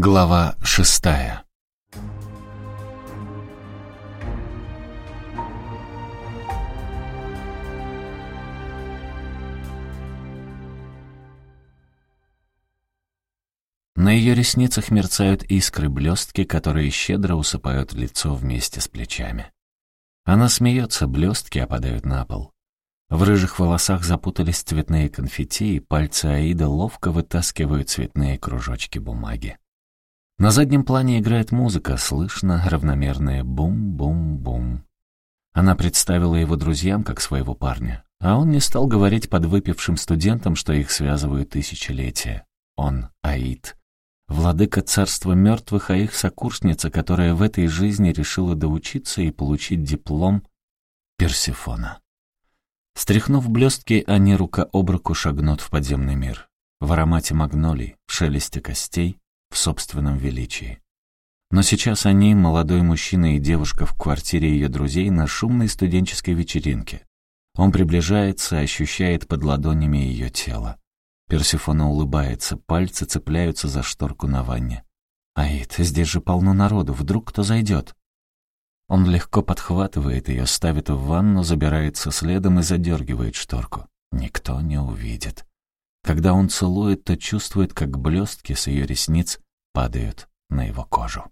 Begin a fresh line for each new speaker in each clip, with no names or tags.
Глава шестая На ее ресницах мерцают искры блестки, которые щедро усыпают лицо вместе с плечами. Она смеется, блестки опадают на пол. В рыжих волосах запутались цветные конфетти, и пальцы Аида ловко вытаскивают цветные кружочки бумаги. На заднем плане играет музыка, слышно равномерное бум-бум-бум. Она представила его друзьям как своего парня, а он не стал говорить подвыпившим студентам, что их связывают тысячелетия. Он — Аид. Владыка царства мертвых, а их сокурсница, которая в этой жизни решила доучиться и получить диплом Персифона. Стряхнув блестки, они рука об руку шагнут в подземный мир. В аромате магнолий, в шелесте костей, в собственном величии. Но сейчас они, молодой мужчина и девушка в квартире ее друзей на шумной студенческой вечеринке. Он приближается, ощущает под ладонями ее тело. Персифона улыбается, пальцы цепляются за шторку на ванне. «Аид, здесь же полно народу, вдруг кто зайдет?» Он легко подхватывает ее, ставит в ванну, забирается следом и задергивает шторку. Никто не увидит. Когда он целует, то чувствует, как блестки с ее ресниц падают на его кожу.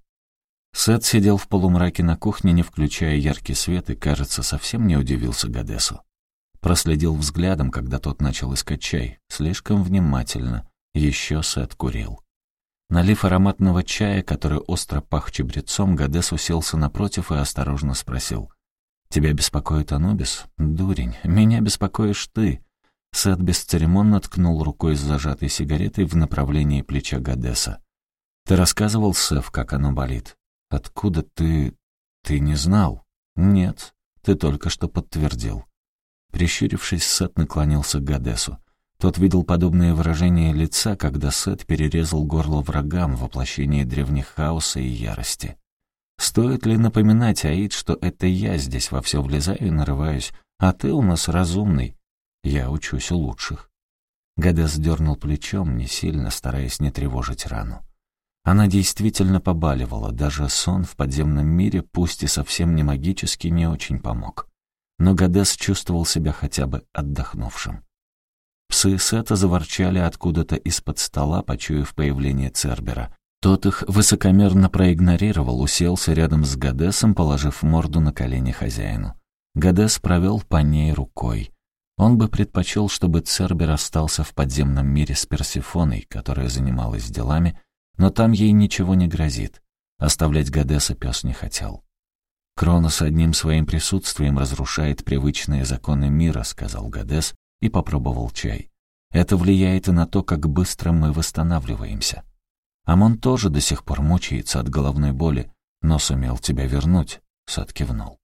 Сет сидел в полумраке на кухне, не включая яркий свет, и, кажется, совсем не удивился Гадесу. Проследил взглядом, когда тот начал искать чай. Слишком внимательно. Еще Сет курил. Налив ароматного чая, который остро пах чебрецом, Гадес уселся напротив и осторожно спросил. «Тебя беспокоит Анубис? Дурень, меня беспокоишь ты». Сет бесцеремонно ткнул рукой с зажатой сигаретой в направлении плеча Гадеса. «Ты рассказывал, Сеф, как оно болит? Откуда ты... ты не знал?» «Нет, ты только что подтвердил». Прищурившись, Сет наклонился к Гадесу. Тот видел подобное выражение лица, когда Сет перерезал горло врагам в воплощении древних хаоса и ярости. Стоит ли напоминать, Аид, что это я здесь во все влезаю и нарываюсь, а ты у нас разумный? Я учусь у лучших. Гадес дернул плечом, не сильно стараясь не тревожить рану. Она действительно побаливала, даже сон в подземном мире, пусть и совсем не магический, не очень помог. Но Гадес чувствовал себя хотя бы отдохнувшим. Псы Сета заворчали откуда-то из-под стола, почуяв появление Цербера. Тот их высокомерно проигнорировал, уселся рядом с Гадесом, положив морду на колени хозяину. Гадес провел по ней рукой. Он бы предпочел, чтобы Цербер остался в подземном мире с Персифоной, которая занималась делами, но там ей ничего не грозит. Оставлять Гадеса пес не хотел. «Кронос одним своим присутствием разрушает привычные законы мира», — сказал Гадес, и попробовал чай. Это влияет и на то, как быстро мы восстанавливаемся. Амон тоже до сих пор мучается от головной боли, но сумел тебя вернуть, Сад кивнул.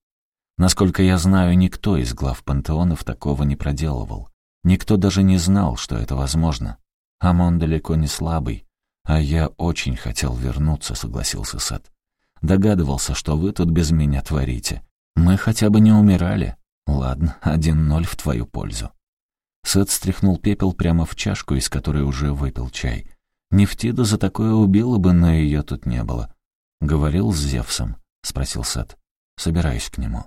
Насколько я знаю, никто из глав пантеонов такого не проделывал. Никто даже не знал, что это возможно. Амон далеко не слабый, а я очень хотел вернуться, согласился Сад. Догадывался, что вы тут без меня творите. Мы хотя бы не умирали. Ладно, один ноль в твою пользу. Сет стряхнул пепел прямо в чашку, из которой уже выпил чай. Нефтида за такое убила бы, но ее тут не было. «Говорил с Зевсом?» — спросил Сет. «Собираюсь к нему».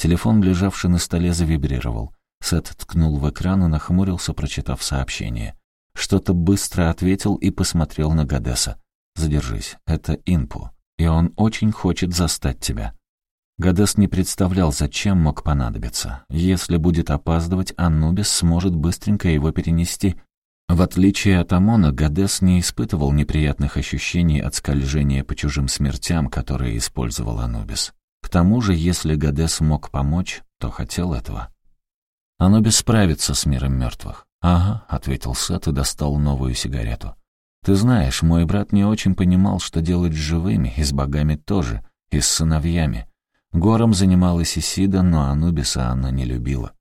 Телефон, лежавший на столе, завибрировал. Сет ткнул в экран и нахмурился, прочитав сообщение. Что-то быстро ответил и посмотрел на Гадеса. «Задержись, это Инпу, и он очень хочет застать тебя». Гадес не представлял, зачем мог понадобиться. Если будет опаздывать, Анубис сможет быстренько его перенести. В отличие от Амона, Гадес не испытывал неприятных ощущений от скольжения по чужим смертям, которые использовал Анубис. Тому же, если Гадес мог помочь, то хотел этого. Анубис справится с миром мертвых. «Ага», — ответил Сет и достал новую сигарету. «Ты знаешь, мой брат не очень понимал, что делать с живыми, и с богами тоже, и с сыновьями. Гором занималась Исида, но Анубиса она не любила.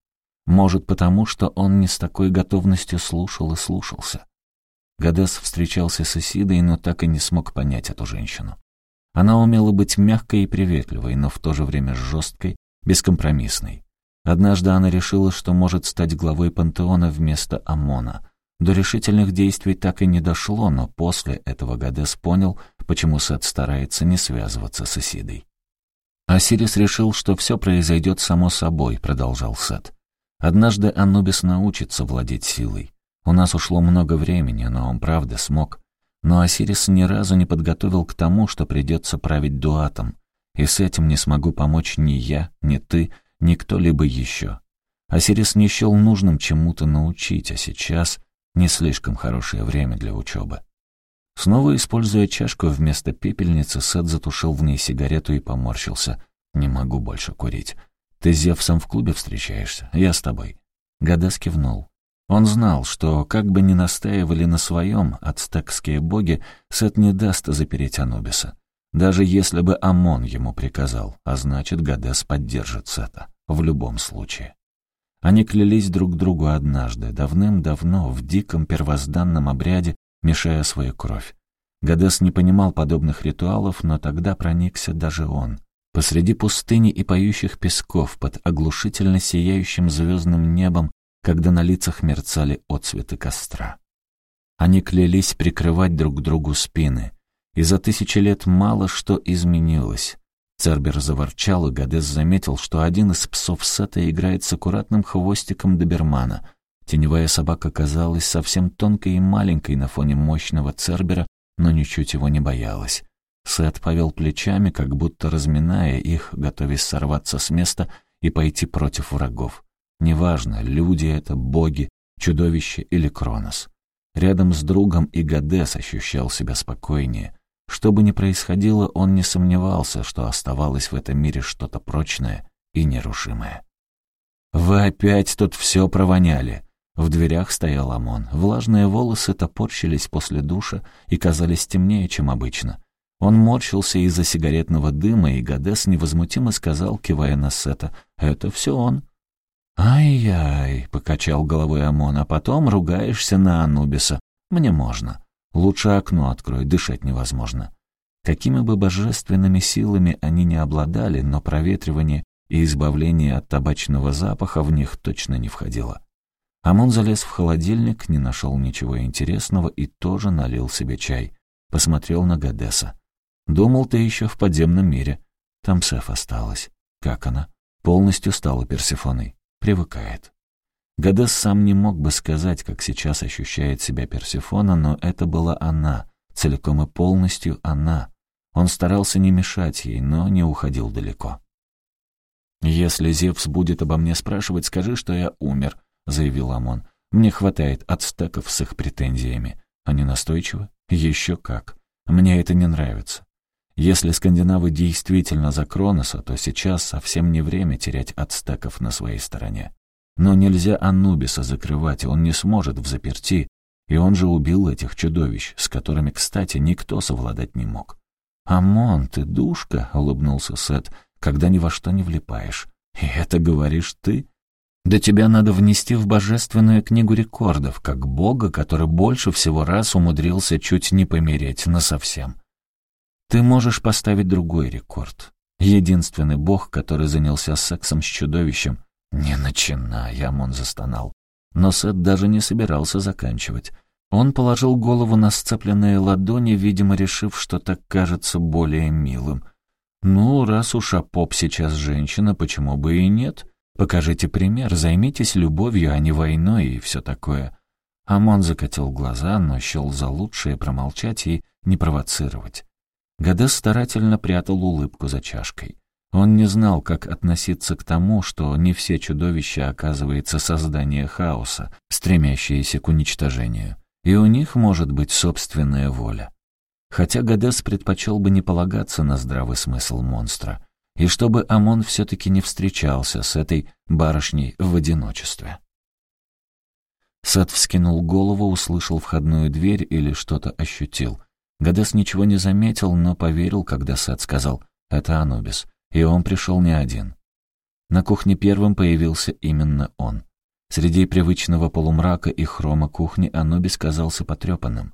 Может, потому что он не с такой готовностью слушал и слушался. Гадес встречался с Исидой, но так и не смог понять эту женщину. Она умела быть мягкой и приветливой, но в то же время жесткой, бескомпромиссной. Однажды она решила, что может стать главой пантеона вместо Амона. До решительных действий так и не дошло, но после этого Гадес понял, почему Сет старается не связываться с Исидой. «Осирис решил, что все произойдет само собой», — продолжал Сет. «Однажды Анубис научится владеть силой. У нас ушло много времени, но он правда смог. Но Осирис ни разу не подготовил к тому, что придется править дуатом. И с этим не смогу помочь ни я, ни ты, ни кто-либо еще. Осирис не счел нужным чему-то научить, а сейчас не слишком хорошее время для учебы. Снова используя чашку вместо пепельницы, Сет затушил в ней сигарету и поморщился. «Не могу больше курить. Ты с Зевсом в клубе встречаешься? Я с тобой». Гадес кивнул. Он знал, что, как бы ни настаивали на своем ацтекские боги, Сет не даст запереть Анубиса. Даже если бы Амон ему приказал, а значит, Гадес поддержит Сета. В любом случае. Они клялись друг другу однажды, давным-давно, в диком первозданном обряде, мешая свою кровь. Гадес не понимал подобных ритуалов, но тогда проникся даже он. Посреди пустыни и поющих песков, под оглушительно сияющим звездным небом, когда на лицах мерцали отцветы костра. Они клялись прикрывать друг другу спины, и за тысячи лет мало что изменилось. Цербер заворчал, и Гадес заметил, что один из псов Сета играет с аккуратным хвостиком добермана. Теневая собака казалась совсем тонкой и маленькой на фоне мощного Цербера, но ничуть его не боялась. Сет повел плечами, как будто разминая их, готовясь сорваться с места и пойти против врагов. Неважно, люди это, боги, чудовище или Кронос. Рядом с другом и Гадес ощущал себя спокойнее. Что бы ни происходило, он не сомневался, что оставалось в этом мире что-то прочное и нерушимое. «Вы опять тут все провоняли!» В дверях стоял Амон. Влажные волосы топорщились после душа и казались темнее, чем обычно. Он морщился из-за сигаретного дыма, и Гадес невозмутимо сказал, кивая на Сета, «Это все он». «Ай-яй», — покачал головой Амон, «а потом ругаешься на Анубиса. Мне можно. Лучше окно открой, дышать невозможно». Какими бы божественными силами они не обладали, но проветривание и избавление от табачного запаха в них точно не входило. Амон залез в холодильник, не нашел ничего интересного и тоже налил себе чай. Посмотрел на Гадеса. «Думал, ты еще в подземном мире. Там Сеф осталась. Как она? Полностью стала Персифоной привыкает. Гадес сам не мог бы сказать, как сейчас ощущает себя Персифона, но это была она, целиком и полностью она. Он старался не мешать ей, но не уходил далеко. «Если Зевс будет обо мне спрашивать, скажи, что я умер», — заявил Амон. «Мне хватает ацтеков с их претензиями. Они настойчивы? Еще как. Мне это не нравится. Если скандинавы действительно за Кроноса, то сейчас совсем не время терять ацтеков на своей стороне. Но нельзя Анубиса закрывать, он не сможет в заперти, и он же убил этих чудовищ, с которыми, кстати, никто совладать не мог. «Амон, ты душка», — улыбнулся Сет, — «когда ни во что не влипаешь. И это говоришь ты?» «Да тебя надо внести в божественную книгу рекордов, как бога, который больше всего раз умудрился чуть не помереть насовсем. Ты можешь поставить другой рекорд. Единственный бог, который занялся сексом с чудовищем. Не начинай, Амон застонал. Но Сет даже не собирался заканчивать. Он положил голову на сцепленные ладони, видимо, решив, что так кажется более милым. «Ну, раз уж Апоп сейчас женщина, почему бы и нет? Покажите пример, займитесь любовью, а не войной и все такое». Амон закатил глаза, но счел за лучшее промолчать и не провоцировать. Гадес старательно прятал улыбку за чашкой. Он не знал, как относиться к тому, что не все чудовища оказывается создание хаоса, стремящиеся к уничтожению. И у них может быть собственная воля. Хотя Гадес предпочел бы не полагаться на здравый смысл монстра, и чтобы Амон все-таки не встречался с этой барышней в одиночестве. Сет вскинул голову, услышал входную дверь или что-то ощутил — Гадес ничего не заметил, но поверил, когда Сет сказал «это Анубис», и он пришел не один. На кухне первым появился именно он. Среди привычного полумрака и хрома кухни Анубис казался потрепанным.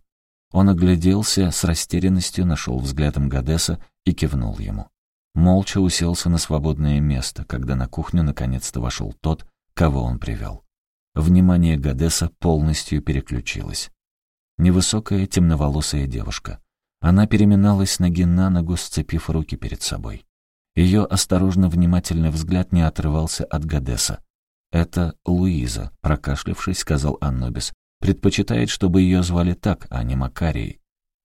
Он огляделся, с растерянностью нашел взглядом Гадеса и кивнул ему. Молча уселся на свободное место, когда на кухню наконец-то вошел тот, кого он привел. внимание Гадеса полностью переключилось. Невысокая темноволосая девушка. Она переминалась с ноги на ногу, сцепив руки перед собой. Ее осторожно внимательный взгляд не отрывался от Гадеса. «Это Луиза», — прокашлявшись, сказал Аннобис. «Предпочитает, чтобы ее звали так, а не Макарией».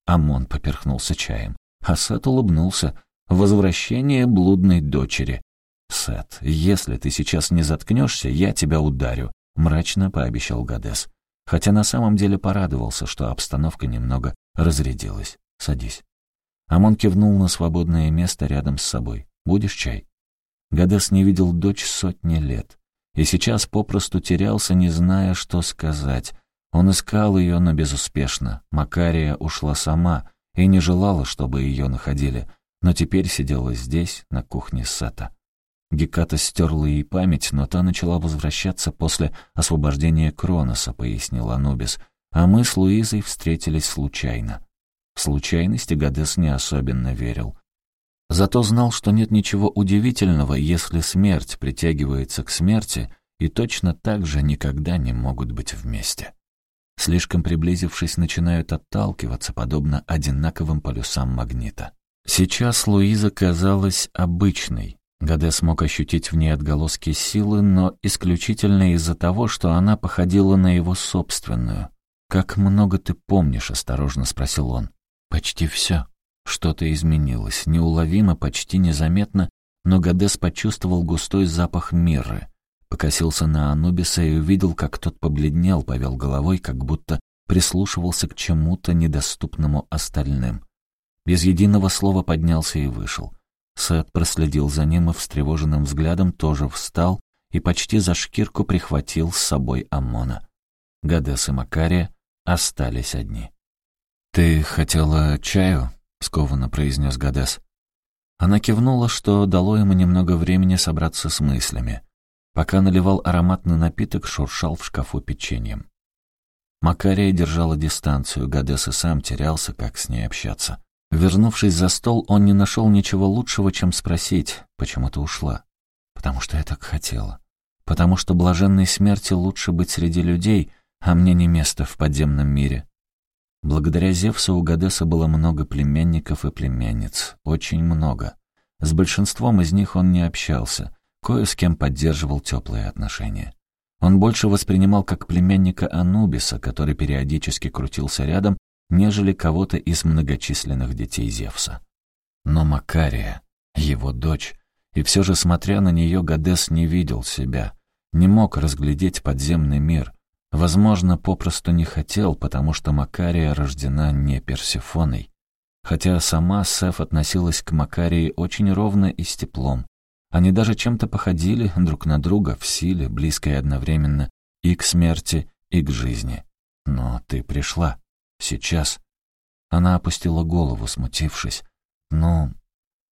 Амон поперхнулся чаем. А Сет улыбнулся. «Возвращение блудной дочери». «Сет, если ты сейчас не заткнешься, я тебя ударю», — мрачно пообещал Гадес. Хотя на самом деле порадовался, что обстановка немного разрядилась. «Садись». Амон кивнул на свободное место рядом с собой. «Будешь чай?» Гадес не видел дочь сотни лет. И сейчас попросту терялся, не зная, что сказать. Он искал ее, но безуспешно. Макария ушла сама и не желала, чтобы ее находили, но теперь сидела здесь, на кухне Сета. Геката стерла ей память, но та начала возвращаться после освобождения Кроноса, пояснил Анубис, а мы с Луизой встретились случайно. В случайности Гадес не особенно верил. Зато знал, что нет ничего удивительного, если смерть притягивается к смерти, и точно так же никогда не могут быть вместе. Слишком приблизившись, начинают отталкиваться, подобно одинаковым полюсам магнита. Сейчас Луиза казалась обычной, Гаде смог ощутить в ней отголоски силы, но исключительно из-за того, что она походила на его собственную. «Как много ты помнишь?» — осторожно спросил он. «Почти все. Что-то изменилось, неуловимо, почти незаметно, но Гадес почувствовал густой запах мирры. Покосился на Анубиса и увидел, как тот побледнел, повел головой, как будто прислушивался к чему-то недоступному остальным. Без единого слова поднялся и вышел. Сет проследил за ним и встревоженным взглядом тоже встал и почти за шкирку прихватил с собой Амона. Гадес и Макария остались одни. «Ты хотела чаю?» — скованно произнес Гадес. Она кивнула, что дало ему немного времени собраться с мыслями. Пока наливал ароматный напиток, шуршал в шкафу печеньем. Макария держала дистанцию, Гадес и сам терялся, как с ней общаться. Вернувшись за стол, он не нашел ничего лучшего, чем спросить, почему ты ушла. Потому что я так хотела. Потому что блаженной смерти лучше быть среди людей, а мне не место в подземном мире. Благодаря Зевсу у Гадеса было много племянников и племянниц. Очень много. С большинством из них он не общался, кое с кем поддерживал теплые отношения. Он больше воспринимал как племянника Анубиса, который периодически крутился рядом нежели кого-то из многочисленных детей Зевса. Но Макария, его дочь, и все же, смотря на нее, Гадес не видел себя, не мог разглядеть подземный мир, возможно, попросту не хотел, потому что Макария рождена не Персифоной. Хотя сама Сеф относилась к Макарии очень ровно и с теплом. Они даже чем-то походили друг на друга в силе, близкой одновременно и к смерти, и к жизни. Но ты пришла. Сейчас. Она опустила голову, смутившись. «Ну,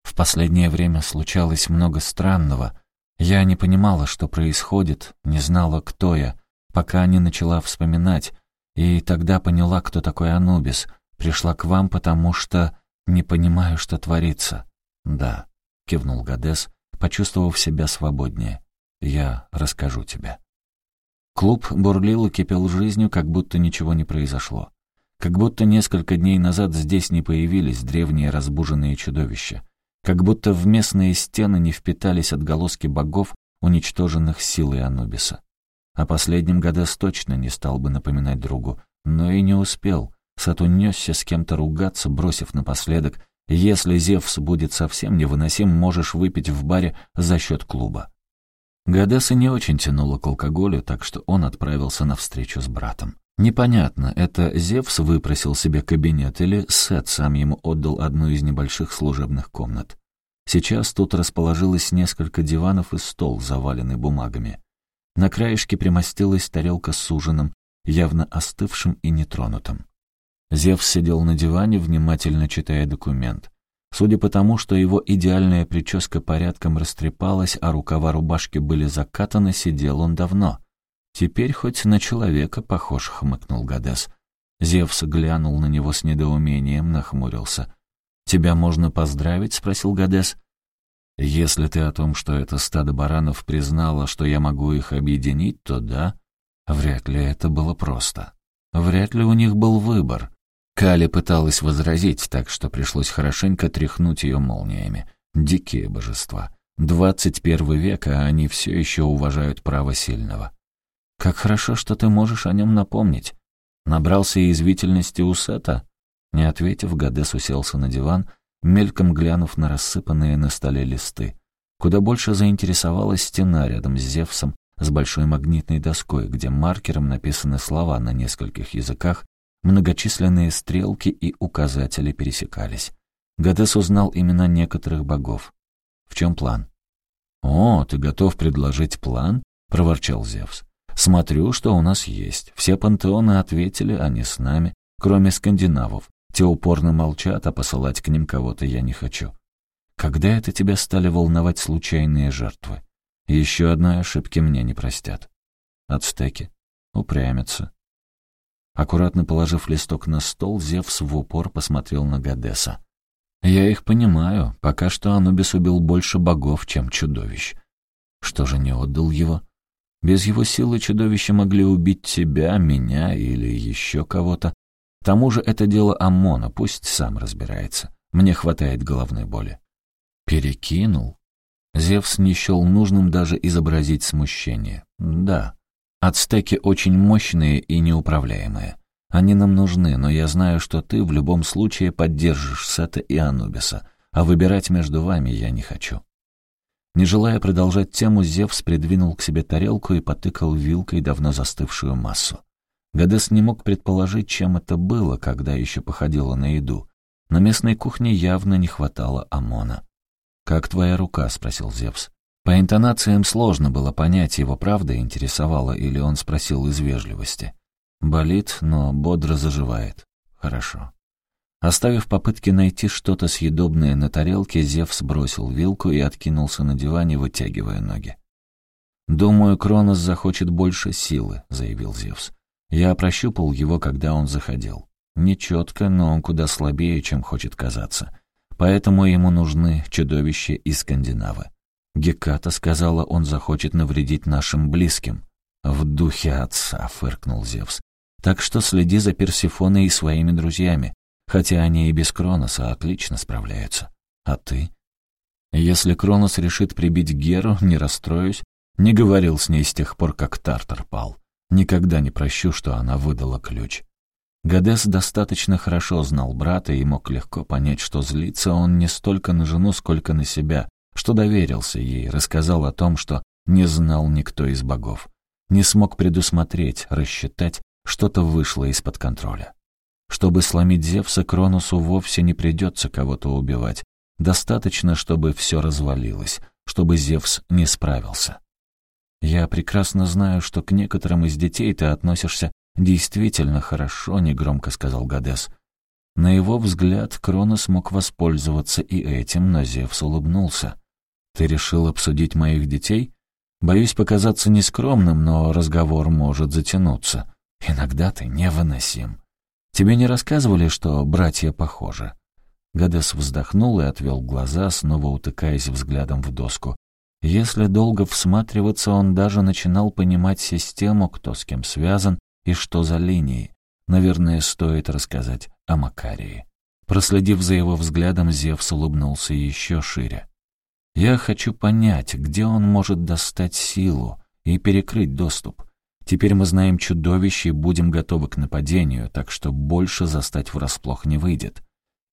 в последнее время случалось много странного. Я не понимала, что происходит, не знала, кто я, пока не начала вспоминать. И тогда поняла, кто такой Анубис. Пришла к вам, потому что не понимаю, что творится». «Да», — кивнул Гадес, почувствовав себя свободнее. «Я расскажу тебе». Клуб бурлил и кипел жизнью, как будто ничего не произошло. Как будто несколько дней назад здесь не появились древние разбуженные чудовища. Как будто в местные стены не впитались отголоски богов, уничтоженных силой Анубиса. О последнем Гадес точно не стал бы напоминать другу, но и не успел. Сат унесся с кем-то ругаться, бросив напоследок, «Если Зевс будет совсем невыносим, можешь выпить в баре за счет клуба». Гадеса не очень тянуло к алкоголю, так что он отправился на встречу с братом. Непонятно, это Зевс выпросил себе кабинет или Сет сам ему отдал одну из небольших служебных комнат. Сейчас тут расположилось несколько диванов и стол, заваленный бумагами. На краешке примостилась тарелка с ужином, явно остывшим и нетронутым. Зевс сидел на диване, внимательно читая документ. Судя по тому, что его идеальная прическа порядком растрепалась, а рукава рубашки были закатаны, сидел он давно — «Теперь хоть на человека похож», — хмыкнул Гадес. Зевс глянул на него с недоумением, нахмурился. «Тебя можно поздравить?» — спросил Гадес. «Если ты о том, что это стадо баранов признало, что я могу их объединить, то да. Вряд ли это было просто. Вряд ли у них был выбор. Кали пыталась возразить, так что пришлось хорошенько тряхнуть ее молниями. Дикие божества. Двадцать первый век, а они все еще уважают право сильного. Как хорошо, что ты можешь о нем напомнить. Набрался язвительности у Сета? Не ответив, Гадес уселся на диван, мельком глянув на рассыпанные на столе листы. Куда больше заинтересовалась стена рядом с Зевсом, с большой магнитной доской, где маркером написаны слова на нескольких языках, многочисленные стрелки и указатели пересекались. Гадес узнал имена некоторых богов. В чем план? «О, ты готов предложить план?» — проворчал Зевс. «Смотрю, что у нас есть. Все пантеоны ответили, они с нами, кроме скандинавов. Те упорно молчат, а посылать к ним кого-то я не хочу. Когда это тебя стали волновать случайные жертвы? Еще одной ошибки мне не простят. Ацтеки упрямятся. Аккуратно положив листок на стол, Зевс в упор посмотрел на Гадеса. «Я их понимаю. Пока что Анубис убил больше богов, чем чудовищ. Что же не отдал его? Без его силы чудовища могли убить тебя, меня или еще кого-то. К тому же это дело Амона, пусть сам разбирается. Мне хватает головной боли». «Перекинул?» Зевс не счел нужным даже изобразить смущение. «Да, ацтеки очень мощные и неуправляемые. Они нам нужны, но я знаю, что ты в любом случае поддержишь Сета и Анубиса, а выбирать между вами я не хочу». Не желая продолжать тему, Зевс придвинул к себе тарелку и потыкал вилкой давно застывшую массу. Гадес не мог предположить, чем это было, когда еще походило на еду. На местной кухне явно не хватало ОМОНа. «Как твоя рука?» — спросил Зевс. По интонациям сложно было понять, его правда интересовала или он спросил из вежливости. Болит, но бодро заживает. Хорошо. Оставив попытки найти что-то съедобное на тарелке, Зевс бросил вилку и откинулся на диване, вытягивая ноги. «Думаю, Кронос захочет больше силы», — заявил Зевс. «Я прощупал его, когда он заходил. Нечетко, но он куда слабее, чем хочет казаться. Поэтому ему нужны чудовища и скандинавы. Геката сказала, он захочет навредить нашим близким. В духе отца, фыркнул Зевс. Так что следи за Персифоной и своими друзьями, хотя они и без Кроноса отлично справляются. А ты? Если Кронос решит прибить Геру, не расстроюсь. Не говорил с ней с тех пор, как Тартар пал. Никогда не прощу, что она выдала ключ. Гадес достаточно хорошо знал брата и мог легко понять, что злится он не столько на жену, сколько на себя, что доверился ей, рассказал о том, что не знал никто из богов. Не смог предусмотреть, рассчитать, что-то вышло из-под контроля. Чтобы сломить Зевса, Кронусу вовсе не придется кого-то убивать. Достаточно, чтобы все развалилось, чтобы Зевс не справился. Я прекрасно знаю, что к некоторым из детей ты относишься «Действительно хорошо», — негромко сказал Гадес. На его взгляд Кронос мог воспользоваться и этим, но Зевс улыбнулся. «Ты решил обсудить моих детей? Боюсь показаться нескромным, но разговор может затянуться. Иногда ты невыносим. Тебе не рассказывали, что братья похожи?» Гадес вздохнул и отвел глаза, снова утыкаясь взглядом в доску. Если долго всматриваться, он даже начинал понимать систему, кто с кем связан, и что за линии. Наверное, стоит рассказать о Макарии. Проследив за его взглядом, Зевс улыбнулся еще шире. «Я хочу понять, где он может достать силу и перекрыть доступ. Теперь мы знаем чудовище и будем готовы к нападению, так что больше застать врасплох не выйдет».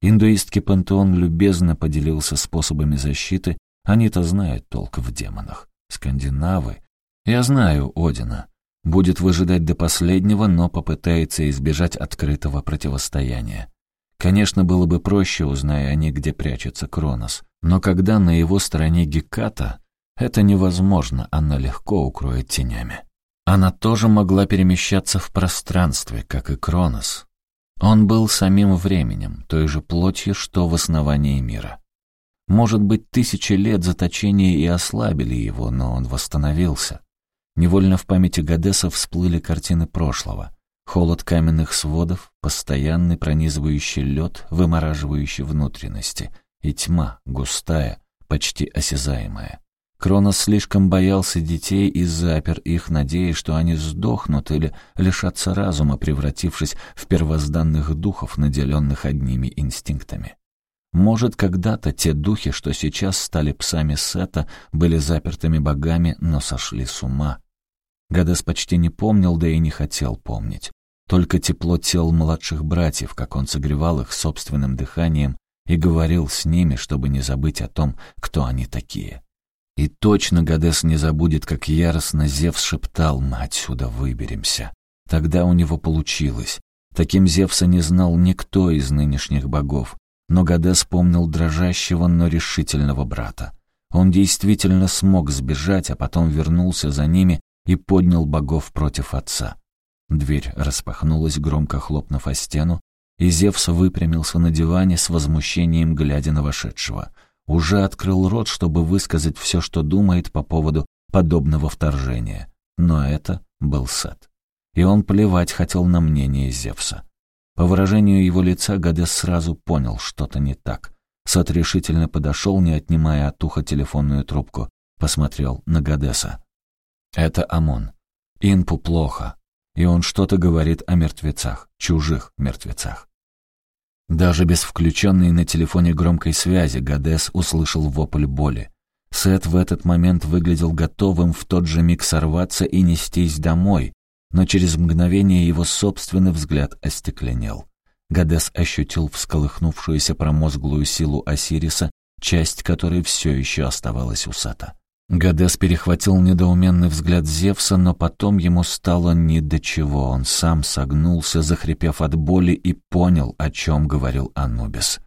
Индуистский пантеон любезно поделился способами защиты, они-то знают толк в демонах. Скандинавы. Я знаю Одина. Будет выжидать до последнего, но попытается избежать открытого противостояния. Конечно, было бы проще, узная они, где прячется Кронос. Но когда на его стороне Геката, это невозможно, она легко укроет тенями. Она тоже могла перемещаться в пространстве, как и Кронос. Он был самим временем, той же плотью, что в основании мира. Может быть, тысячи лет заточения и ослабили его, но он восстановился. Невольно в памяти Гадеса всплыли картины прошлого. Холод каменных сводов, постоянный пронизывающий лед, вымораживающий внутренности, и тьма, густая, почти осязаемая. Кронос слишком боялся детей и запер их, надеясь, что они сдохнут или лишатся разума, превратившись в первозданных духов, наделенных одними инстинктами. Может, когда-то те духи, что сейчас стали псами Сета, были запертыми богами, но сошли с ума. Гадес почти не помнил, да и не хотел помнить. Только тепло тел младших братьев, как он согревал их собственным дыханием и говорил с ними, чтобы не забыть о том, кто они такие. И точно Гадес не забудет, как яростно Зевс шептал «Мы отсюда выберемся». Тогда у него получилось. Таким Зевса не знал никто из нынешних богов, но Гадес помнил дрожащего, но решительного брата. Он действительно смог сбежать, а потом вернулся за ними и поднял богов против отца. Дверь распахнулась, громко хлопнув о стену, и Зевс выпрямился на диване с возмущением, глядя на вошедшего — уже открыл рот, чтобы высказать все, что думает по поводу подобного вторжения. Но это был Сет. И он плевать хотел на мнение Зевса. По выражению его лица Гадес сразу понял, что-то не так. Сет решительно подошел, не отнимая от уха телефонную трубку. Посмотрел на Гадеса. «Это Амон. Инпу плохо. И он что-то говорит о мертвецах, чужих мертвецах. Даже без включенной на телефоне громкой связи Гадес услышал вопль боли. Сет в этот момент выглядел готовым в тот же миг сорваться и нестись домой, но через мгновение его собственный взгляд остекленел. Гадес ощутил всколыхнувшуюся промозглую силу Осириса, часть которой все еще оставалась у Сета. Гадес перехватил недоуменный взгляд Зевса, но потом ему стало ни до чего. Он сам согнулся, захрипев от боли, и понял, о чем говорил Анубис.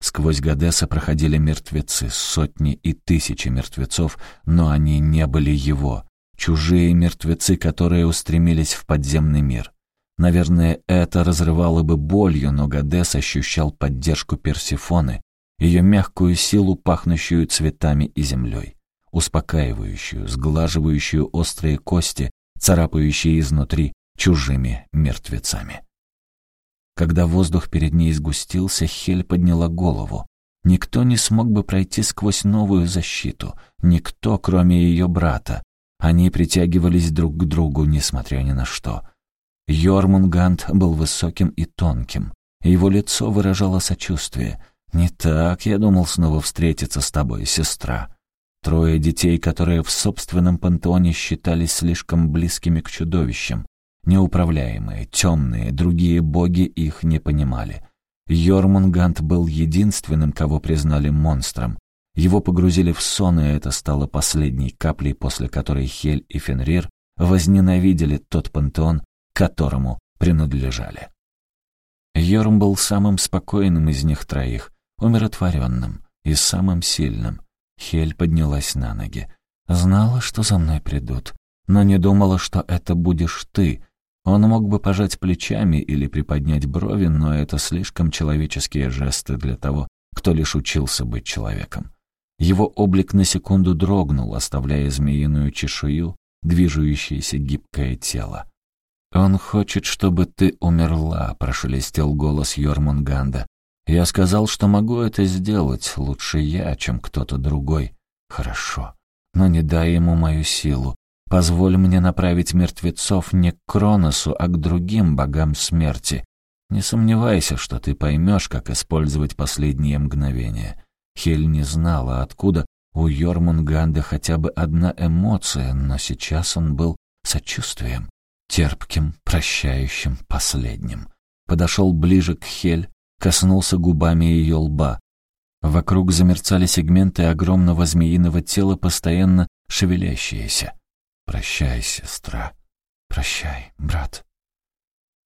Сквозь Гадеса проходили мертвецы, сотни и тысячи мертвецов, но они не были его. Чужие мертвецы, которые устремились в подземный мир. Наверное, это разрывало бы болью, но Гадес ощущал поддержку Персифоны, ее мягкую силу, пахнущую цветами и землей успокаивающую, сглаживающую острые кости, царапающие изнутри чужими мертвецами. Когда воздух перед ней сгустился, Хель подняла голову. Никто не смог бы пройти сквозь новую защиту, никто, кроме ее брата. Они притягивались друг к другу, несмотря ни на что. Йормунгант был высоким и тонким. Его лицо выражало сочувствие. «Не так я думал снова встретиться с тобой, сестра». Трое детей, которые в собственном пантеоне считались слишком близкими к чудовищам. Неуправляемые, темные, другие боги их не понимали. Йормунгант был единственным, кого признали монстром. Его погрузили в сон, и это стало последней каплей, после которой Хель и Фенрир возненавидели тот пантеон, которому принадлежали. Йорм был самым спокойным из них троих, умиротворенным и самым сильным. Хель поднялась на ноги. Знала, что за мной придут, но не думала, что это будешь ты. Он мог бы пожать плечами или приподнять брови, но это слишком человеческие жесты для того, кто лишь учился быть человеком. Его облик на секунду дрогнул, оставляя змеиную чешую, движущееся гибкое тело. «Он хочет, чтобы ты умерла», — прошелестел голос Йормунганда. Я сказал, что могу это сделать, лучше я, чем кто-то другой. Хорошо, но не дай ему мою силу. Позволь мне направить мертвецов не к Кроносу, а к другим богам смерти. Не сомневайся, что ты поймешь, как использовать последние мгновения. Хель не знала, откуда у Йормунганда хотя бы одна эмоция, но сейчас он был сочувствием, терпким, прощающим, последним. Подошел ближе к Хель, коснулся губами ее лба. Вокруг замерцали сегменты огромного змеиного тела, постоянно шевелящиеся. «Прощай, сестра. Прощай, брат».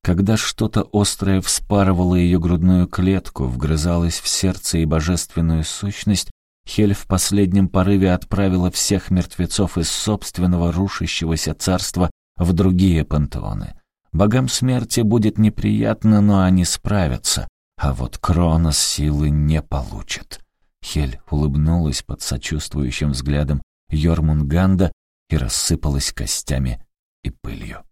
Когда что-то острое вспарывало ее грудную клетку, вгрызалось в сердце и божественную сущность, Хель в последнем порыве отправила всех мертвецов из собственного рушащегося царства в другие пантеоны. Богам смерти будет неприятно, но они справятся. А вот Кронос силы не получит. Хель улыбнулась под сочувствующим взглядом Йормунганда и рассыпалась костями и пылью.